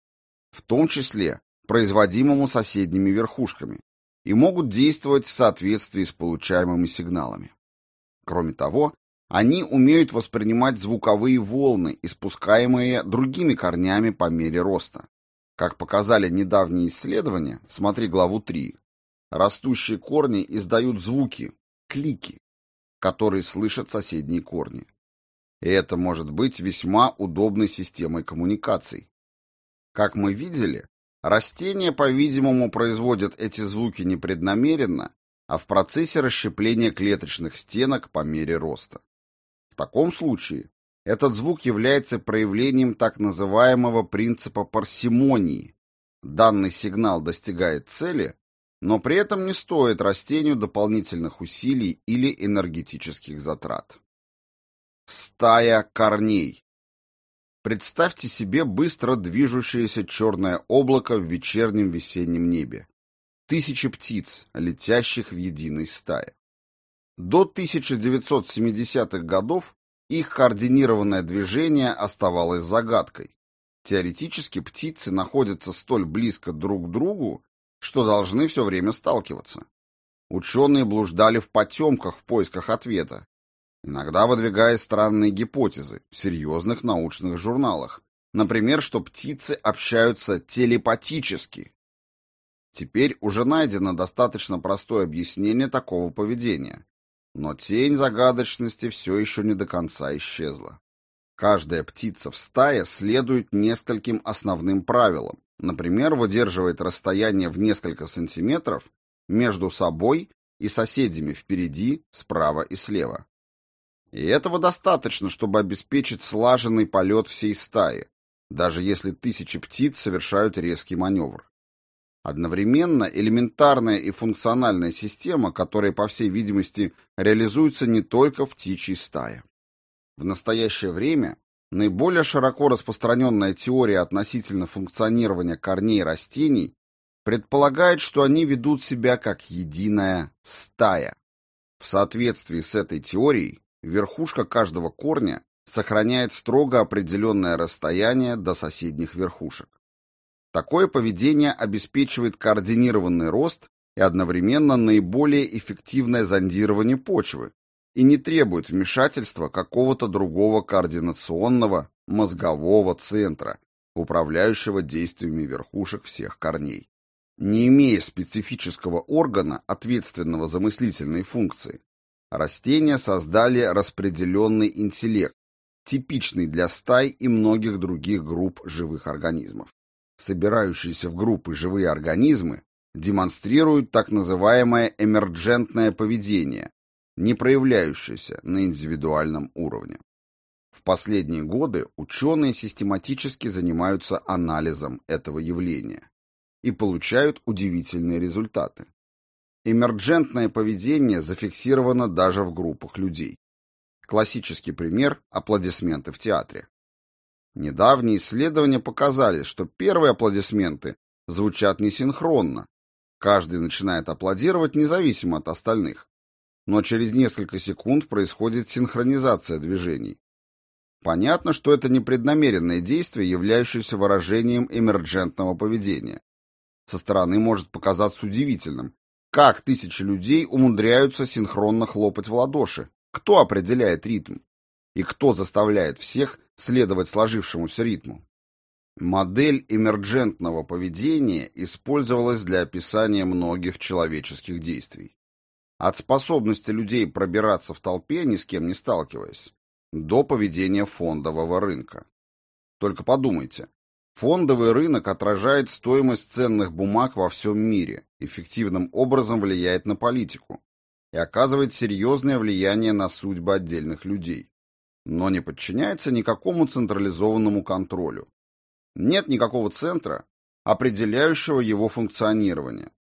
в том числе производимому соседними верхушками, и могут действовать в соответствии с получаемыми сигналами. Кроме того, они умеют воспринимать звуковые волны, испускаемые другими корнями по мере роста. Как показали недавние исследования, смотри главу 3, растущие корни издают звуки, клики, которые слышат соседние корни. И это может быть весьма удобной системой коммуникаций. Как мы видели, растения, по-видимому, производят эти звуки непреднамеренно, а в процессе расщепления клеточных стенок по мере роста. В таком случае этот звук является проявлением так называемого принципа парсимонии. Данный сигнал достигает цели, но при этом не стоит растению дополнительных усилий или энергетических затрат. Стая корней. Представьте себе быстро движущееся черное облако в вечернем весеннем небе. Тысячи птиц, летящих в единой стае. До 1970-х годов их координированное движение оставалось загадкой. Теоретически птицы находятся столь близко друг к другу, что должны все время сталкиваться. Ученые блуждали в потемках в поисках ответа, иногда выдвигая странные гипотезы в серьезных научных журналах, например, что птицы общаются телепатически. Теперь уже найдено достаточно простое объяснение такого поведения, но тень загадочности все еще не до конца исчезла. Каждая птица в стае следует нескольким основным правилам, например, выдерживает расстояние в несколько сантиметров между собой и соседями впереди, справа и слева. И этого достаточно, чтобы обеспечить слаженный полет всей стаи, даже если тысячи птиц совершают резкий маневр. Одновременно элементарная и функциональная система, которая, по всей видимости, реализуется не только в птичьей стае. В настоящее время наиболее широко распространенная теория относительно функционирования корней растений предполагает, что они ведут себя как единая стая. В соответствии с этой теорией, верхушка каждого корня сохраняет строго определенное расстояние до соседних верхушек. Такое поведение обеспечивает координированный рост и одновременно наиболее эффективное зондирование почвы и не требует вмешательства какого-то другого координационного мозгового центра, управляющего действиями верхушек всех корней. Не имея специфического органа, ответственного за мыслительные функции, растения создали распределенный интеллект, типичный для стай и многих других групп живых организмов. Собирающиеся в группы живые организмы демонстрируют так называемое эмерджентное поведение, не проявляющееся на индивидуальном уровне. В последние годы ученые систематически занимаются анализом этого явления и получают удивительные результаты. Эмерджентное поведение зафиксировано даже в группах людей. Классический пример – аплодисменты в театре. Недавние исследования показали, что первые аплодисменты звучат несинхронно. Каждый начинает аплодировать независимо от остальных. Но через несколько секунд происходит синхронизация движений. Понятно, что это непреднамеренное действие, являющееся выражением эмерджентного поведения. Со стороны может показаться удивительным, как тысячи людей умудряются синхронно хлопать в ладоши. Кто определяет ритм? И кто заставляет всех следовать сложившемуся ритму? Модель эмерджентного поведения использовалась для описания многих человеческих действий. От способности людей пробираться в толпе, ни с кем не сталкиваясь, до поведения фондового рынка. Только подумайте, фондовый рынок отражает стоимость ценных бумаг во всем мире, эффективным образом влияет на политику и оказывает серьезное влияние на судьбы отдельных людей, но не подчиняется никакому централизованному контролю. Нет никакого центра, определяющего его функционирование.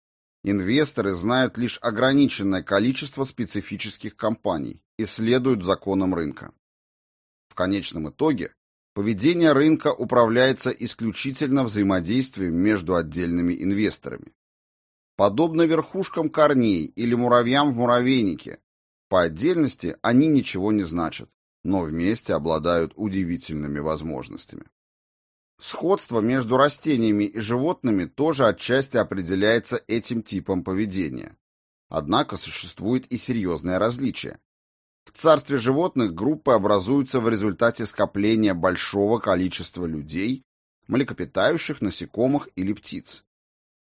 Инвесторы знают лишь ограниченное количество специфических компаний и следуют законам рынка. В конечном итоге поведение рынка управляется исключительно взаимодействием между отдельными инвесторами. Подобно верхушкам корней или муравьям в муравейнике, по отдельности они ничего не значат но вместе обладают удивительными возможностями. Сходство между растениями и животными тоже отчасти определяется этим типом поведения. Однако существует и серьезное различие. В царстве животных группы образуются в результате скопления большого количества людей, млекопитающих, насекомых или птиц.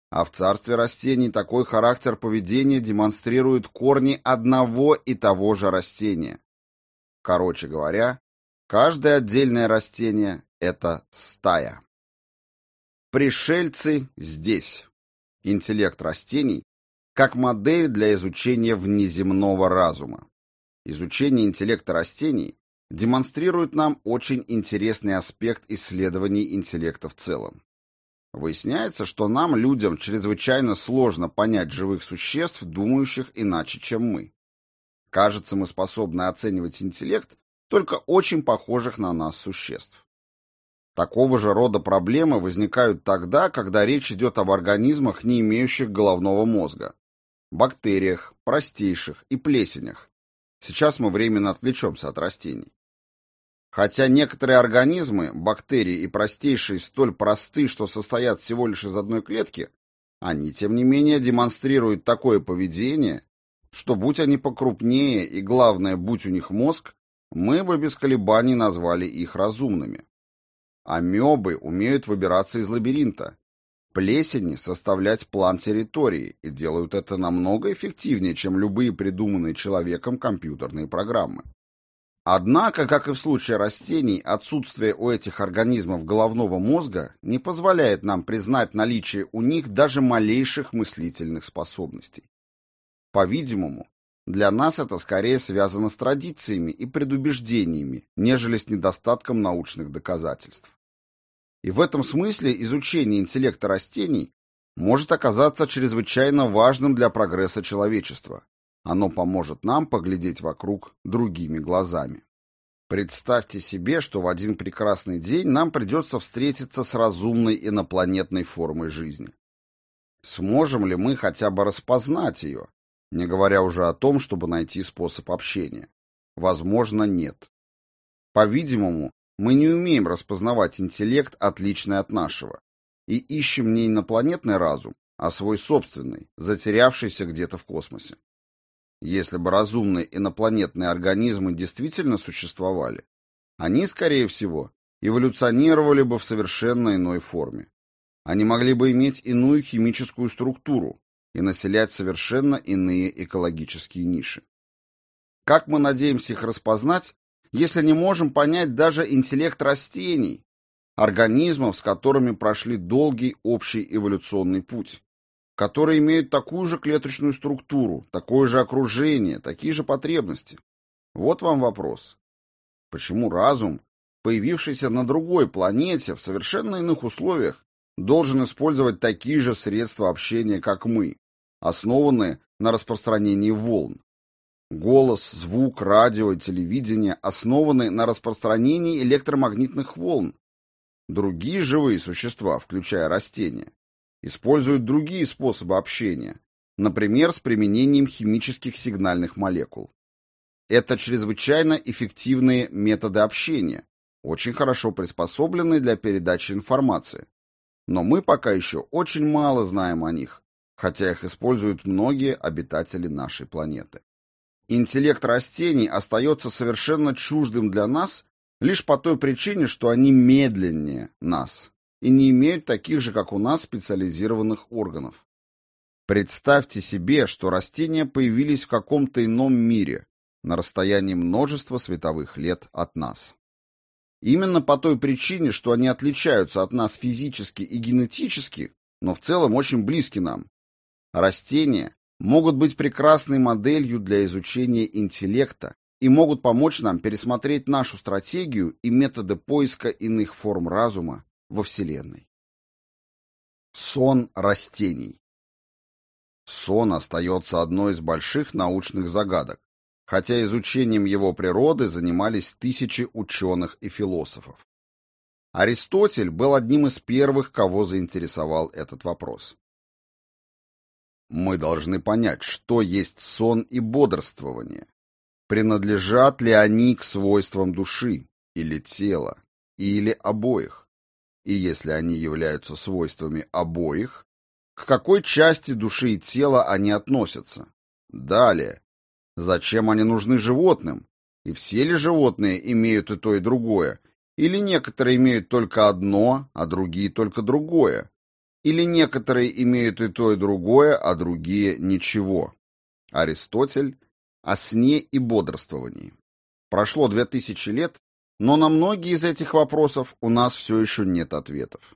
А в царстве растений такой характер поведения демонстрируют корни одного и того же растения, Короче говоря, каждое отдельное растение – это стая. Пришельцы здесь. Интеллект растений как модель для изучения внеземного разума. Изучение интеллекта растений демонстрирует нам очень интересный аспект исследований интеллекта в целом. Выясняется, что нам, людям, чрезвычайно сложно понять живых существ, думающих иначе, чем мы. Кажется, мы способны оценивать интеллект только очень похожих на нас существ. Такого же рода проблемы возникают тогда, когда речь идет об организмах, не имеющих головного мозга. Бактериях, простейших и плесенях. Сейчас мы временно отвлечемся от растений. Хотя некоторые организмы, бактерии и простейшие, столь просты, что состоят всего лишь из одной клетки, они, тем не менее, демонстрируют такое поведение, что будь они покрупнее и, главное, будь у них мозг, мы бы без колебаний назвали их разумными. Амебы умеют выбираться из лабиринта, плесени составлять план территории и делают это намного эффективнее, чем любые придуманные человеком компьютерные программы. Однако, как и в случае растений, отсутствие у этих организмов головного мозга не позволяет нам признать наличие у них даже малейших мыслительных способностей. По-видимому, для нас это скорее связано с традициями и предубеждениями, нежели с недостатком научных доказательств. И в этом смысле изучение интеллекта растений может оказаться чрезвычайно важным для прогресса человечества, оно поможет нам поглядеть вокруг другими глазами. Представьте себе, что в один прекрасный день нам придется встретиться с разумной инопланетной формой жизни. Сможем ли мы хотя бы распознать ее, не говоря уже о том, чтобы найти способ общения? Возможно, нет. По-видимому, мы не умеем распознавать интеллект, отличный от нашего, и ищем не инопланетный разум, а свой собственный, затерявшийся где-то в космосе. Если бы разумные инопланетные организмы действительно существовали, они, скорее всего, эволюционировали бы в совершенно иной форме. Они могли бы иметь иную химическую структуру и населять совершенно иные экологические ниши. Как мы надеемся их распознать, если не можем понять даже интеллект растений, организмов, с которыми прошли долгий общий эволюционный путь? которые имеют такую же клеточную структуру, такое же окружение, такие же потребности. Вот вам вопрос. Почему разум, появившийся на другой планете в совершенно иных условиях, должен использовать такие же средства общения, как мы, основанные на распространении волн? Голос, звук, радио телевидение основаны на распространении электромагнитных волн. Другие живые существа, включая растения, используют другие способы общения, например, с применением химических сигнальных молекул. Это чрезвычайно эффективные методы общения, очень хорошо приспособленные для передачи информации. Но мы пока еще очень мало знаем о них, хотя их используют многие обитатели нашей планеты. Интеллект растений остается совершенно чуждым для нас лишь по той причине, что они медленнее нас и не имеют таких же, как у нас, специализированных органов. Представьте себе, что растения появились в каком-то ином мире, на расстоянии множества световых лет от нас. Именно по той причине, что они отличаются от нас физически и генетически, но в целом очень близки нам. Растения могут быть прекрасной моделью для изучения интеллекта и могут помочь нам пересмотреть нашу стратегию и методы поиска иных форм разума во Вселенной. Сон растений Сон остается одной из больших научных загадок, хотя изучением его природы занимались тысячи ученых и философов. Аристотель был одним из первых, кого заинтересовал этот вопрос. Мы должны понять, что есть сон и бодрствование. Принадлежат ли они к свойствам души или тела, или обоих? и если они являются свойствами обоих, к какой части души и тела они относятся. Далее, зачем они нужны животным, и все ли животные имеют и то, и другое, или некоторые имеют только одно, а другие только другое, или некоторые имеют и то, и другое, а другие ничего. Аристотель о сне и бодрствовании. Прошло две тысячи лет, но на многие из этих вопросов у нас все еще нет ответов.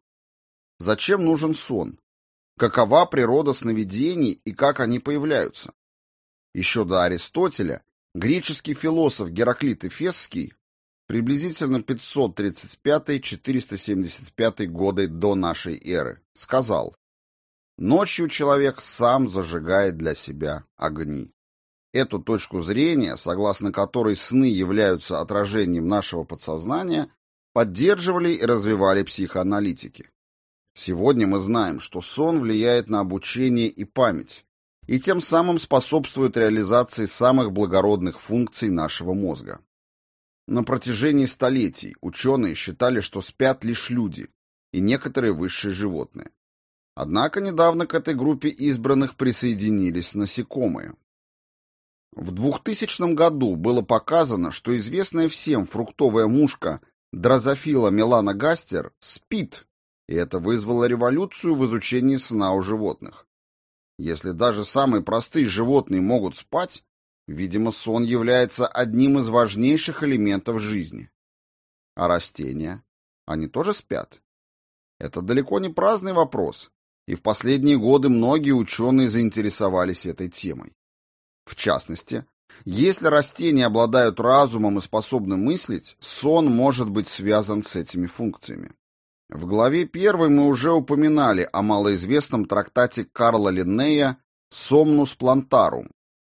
Зачем нужен сон? Какова природа сновидений и как они появляются? Еще до Аристотеля греческий философ Гераклит Эфесский приблизительно 535-475 годы до нашей эры сказал «Ночью человек сам зажигает для себя огни». Эту точку зрения, согласно которой сны являются отражением нашего подсознания, поддерживали и развивали психоаналитики. Сегодня мы знаем, что сон влияет на обучение и память, и тем самым способствует реализации самых благородных функций нашего мозга. На протяжении столетий ученые считали, что спят лишь люди и некоторые высшие животные. Однако недавно к этой группе избранных присоединились насекомые. В 2000 году было показано, что известная всем фруктовая мушка дрозофила Милана Гастер спит и это вызвало революцию в изучении сна у животных. Если даже самые простые животные могут спать, видимо, сон является одним из важнейших элементов жизни. А растения? Они тоже спят? Это далеко не праздный вопрос, и в последние годы многие ученые заинтересовались этой темой. В частности, если растения обладают разумом и способны мыслить, сон может быть связан с этими функциями. В главе первой мы уже упоминали о малоизвестном трактате Карла Линнея «Сомнус плантарум»,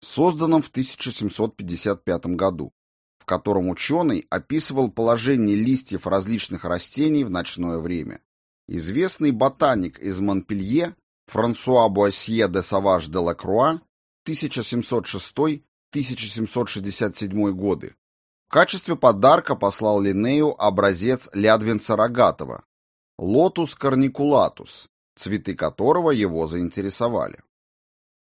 созданном в 1755 году, в котором ученый описывал положение листьев различных растений в ночное время. Известный ботаник из Монпелье Франсуа Буассье де Саваж де Лакруа 1706-1767 годы в качестве подарка послал Линнею образец лядвенца рогатого, Lotus corniculatus, цветы которого его заинтересовали.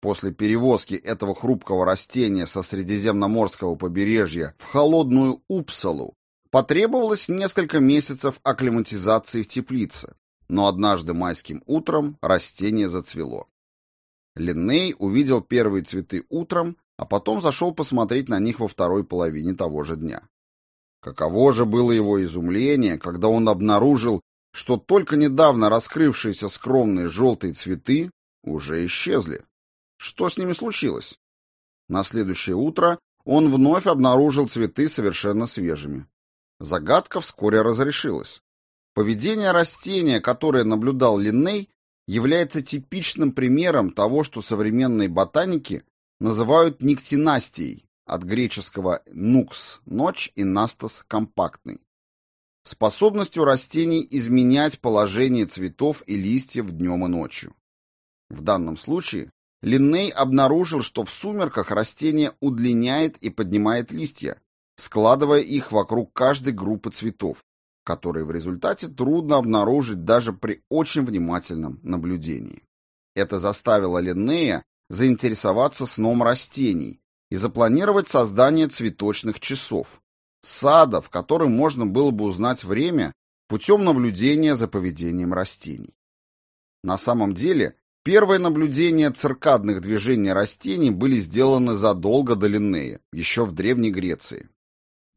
После перевозки этого хрупкого растения со средиземноморского побережья в холодную Упсалу потребовалось несколько месяцев акклиматизации в теплице, но однажды майским утром растение зацвело. Линней увидел первые цветы утром, а потом зашел посмотреть на них во второй половине того же дня. Каково же было его изумление, когда он обнаружил что только недавно раскрывшиеся скромные желтые цветы уже исчезли. Что с ними случилось? На следующее утро он вновь обнаружил цветы совершенно свежими. Загадка вскоре разрешилась. Поведение растения, которое наблюдал Линней, является типичным примером того, что современные ботаники называют никтинастией, от греческого «нукс» — ночь и «настас» — компактный способностью растений изменять положение цветов и листьев днем и ночью. В данном случае Линней обнаружил, что в сумерках растение удлиняет и поднимает листья, складывая их вокруг каждой группы цветов, которые в результате трудно обнаружить даже при очень внимательном наблюдении. Это заставило Линнея заинтересоваться сном растений и запланировать создание цветочных часов, сада, в котором можно было бы узнать время путем наблюдения за поведением растений. На самом деле, первые наблюдения циркадных движений растений были сделаны задолго до Линнея, еще в Древней Греции.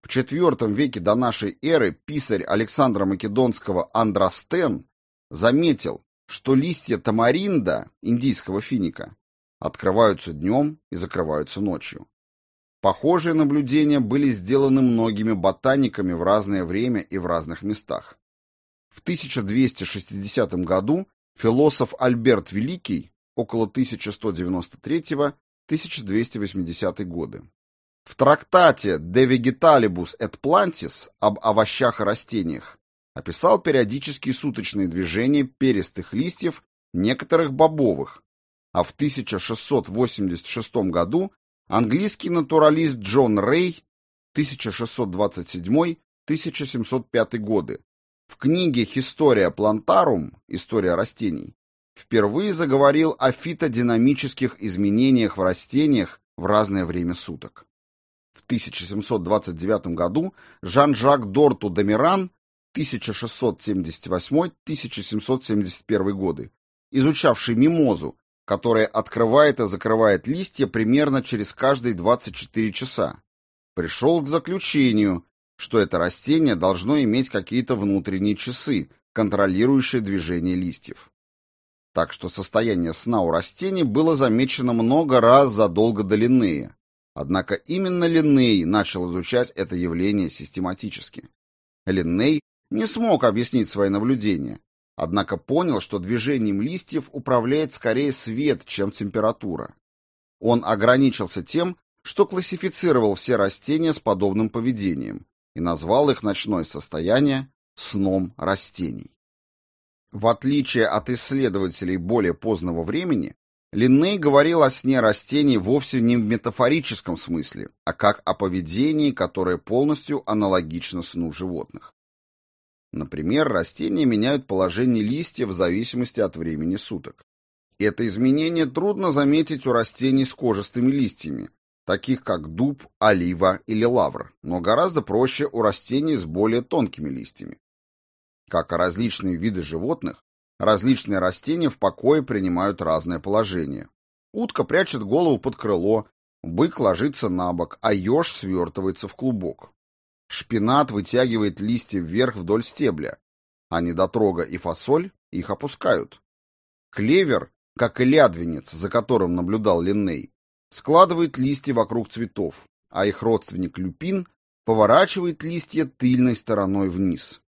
В IV веке до нашей эры писарь Александра Македонского Андрастен заметил, что листья тамаринда, индийского финика, открываются днем и закрываются ночью. Похожие наблюдения были сделаны многими ботаниками в разное время и в разных местах. В 1260 году философ Альберт Великий, около 1193-1280 годы, в трактате De Vegetalibus et Plantis об овощах и растениях описал периодические суточные движения перистых листьев некоторых бобовых, а в 1686 году Английский натуралист Джон Рей 1627-1705 годы в книге «Historia Plantarum. История растений» впервые заговорил о фитодинамических изменениях в растениях в разное время суток. В 1729 году Жан-Жак Дорту Домиран 1678-1771 годы, изучавший мимозу, которая открывает и закрывает листья примерно через каждые 24 часа, пришел к заключению, что это растение должно иметь какие-то внутренние часы, контролирующие движение листьев. Так что состояние сна у растений было замечено много раз задолго до Линнея. Однако именно Линней начал изучать это явление систематически. Линней не смог объяснить свои наблюдения, Однако понял, что движением листьев управляет скорее свет, чем температура. Он ограничился тем, что классифицировал все растения с подобным поведением и назвал их ночное состояние сном растений. В отличие от исследователей более позднего времени, Линней говорил о сне растений вовсе не в метафорическом смысле, а как о поведении, которое полностью аналогично сну животных. Например, растения меняют положение листьев в зависимости от времени суток. Это изменение трудно заметить у растений с кожистыми листьями, таких как дуб, олива или лавр, но гораздо проще у растений с более тонкими листьями. Как и различные виды животных, различные растения в покое принимают разное положение. Утка прячет голову под крыло, бык ложится на бок, а еж свертывается в клубок. Шпинат вытягивает листья вверх вдоль стебля, а недотрога и фасоль их опускают. Клевер, как и лядвенец, за которым наблюдал Линней, складывает листья вокруг цветов, а их родственник люпин поворачивает листья тыльной стороной вниз.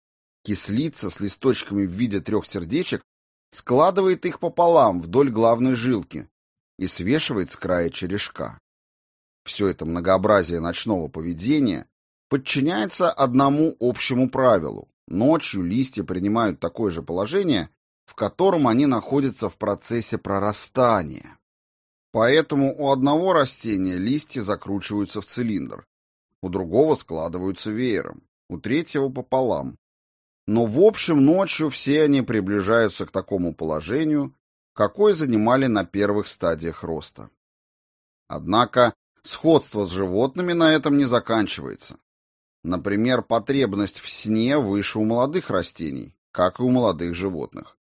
Кислица с листочками в виде трех сердечек складывает их пополам вдоль главной жилки и свешивает с края черешка. Все это многообразие ночного поведения подчиняется одному общему правилу. Ночью листья принимают такое же положение, в котором они находятся в процессе прорастания. Поэтому у одного растения листья закручиваются в цилиндр, у другого складываются веером, у третьего пополам, но в общем ночью все они приближаются к такому положению, какое занимали на первых стадиях роста. Однако сходство с животными на этом не заканчивается. Например, потребность в сне выше у молодых растений, как и у молодых животных.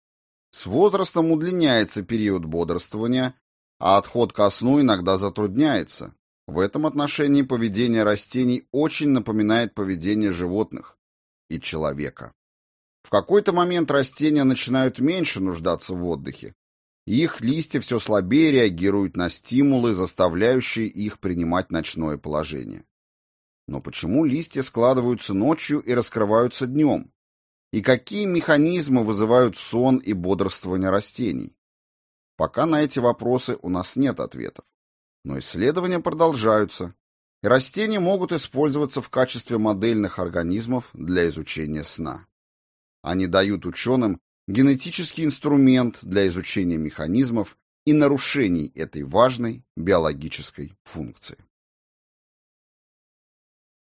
С возрастом удлиняется период бодрствования, а отход ко сну иногда затрудняется. В этом отношении поведение растений очень напоминает поведение животных и человека. В какой-то момент растения начинают меньше нуждаться в отдыхе. Их листья все слабее реагируют на стимулы, заставляющие их принимать ночное положение. Но почему листья складываются ночью и раскрываются днем? И какие механизмы вызывают сон и бодрствование растений? Пока на эти вопросы у нас нет ответов. Но исследования продолжаются, и растения могут использоваться в качестве модельных организмов для изучения сна. Они дают ученым генетический инструмент для изучения механизмов и нарушений этой важной биологической функции.